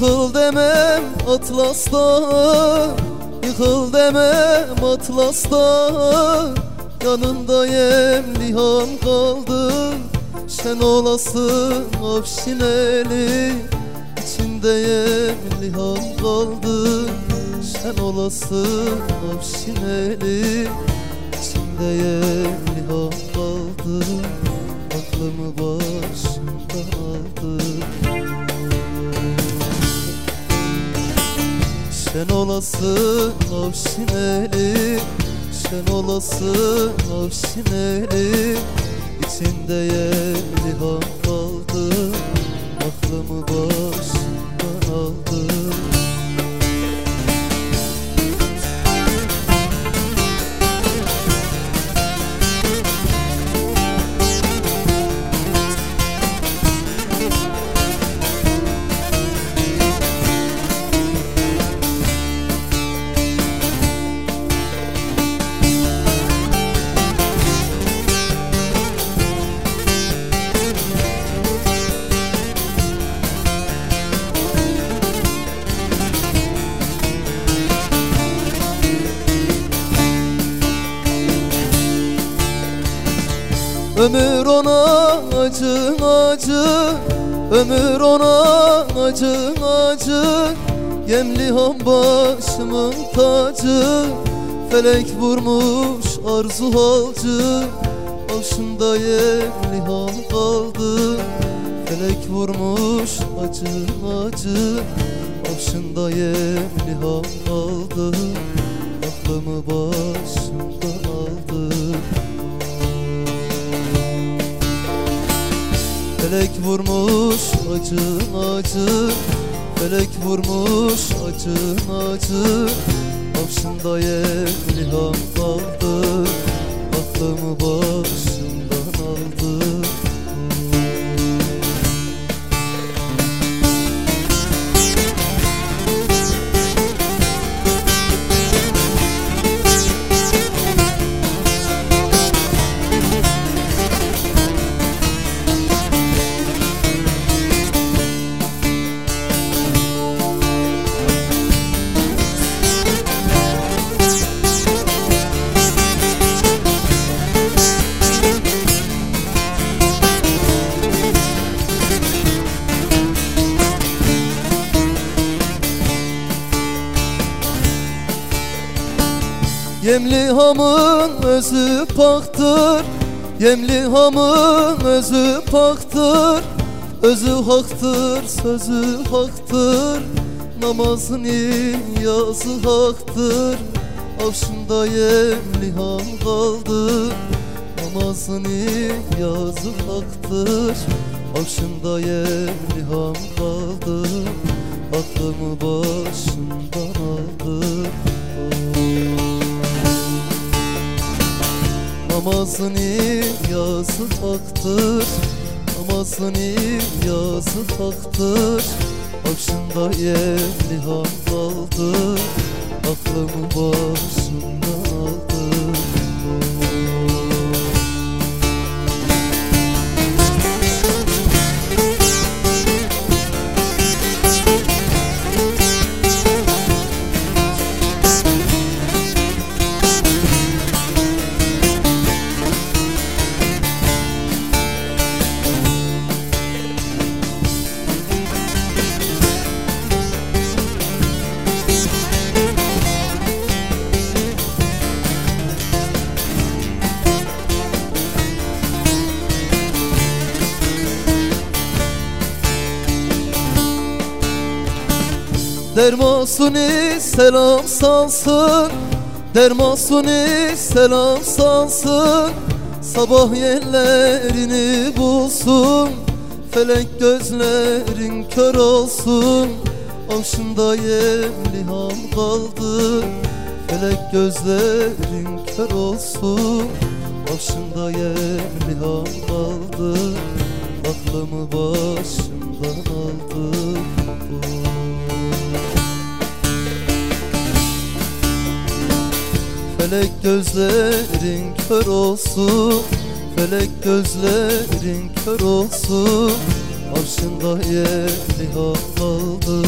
Yıkıl demem Atlas'ta Yıkıl demem Atlas'ta. Yanındayım lihan kaldı. Şen olasın Afşineli. İçindeyim lihan kaldı. Şen olasın Afşineli. İçindeyim lihan kaldı. Aklımı başımdan aldı Şen olasın Avşineli Şen olasın Avşineli İçinde yerli han kaldı Ömür ona acı acı. Ömür ona acı acı. Yemli han başımın tacı. Felek vurmuş arzu halcı. Başımda yemli han kaldı. Felek vurmuş acı acı. Başında yemli han kaldı. Aklımı başımdan Felek vurmuş acı acı Felek vurmuş acı acı Başında yerli han kaldı Aklımı başımdan Yemli hamın özü paktır. Yemli hamın özü paktır. Özü haktır, sözü haktır. Namazın yazı haktır. Avşında yemli ham kaldı Namazın yazı haktır. Avşında yemli ham kaldı Aklımı başımdan aldı Namazın yazı haktır. Namazın yazı haktır. Başında yerli han kaldı. Aklımı Dermasuni selam salsın Dermasuni selam salsın Sabah yerlerini bulsun Felek gözlerin kör olsun. Avşında yemli ham kaldı Felek gözlerin kör olsun. Avşında yemli ham kaldı Aklımı başımdan aldı Felek gözlerin kör olsun Felek gözlerin kör olsun. Arşında yeri hal aldı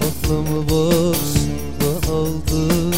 Aklımı başımdan aldı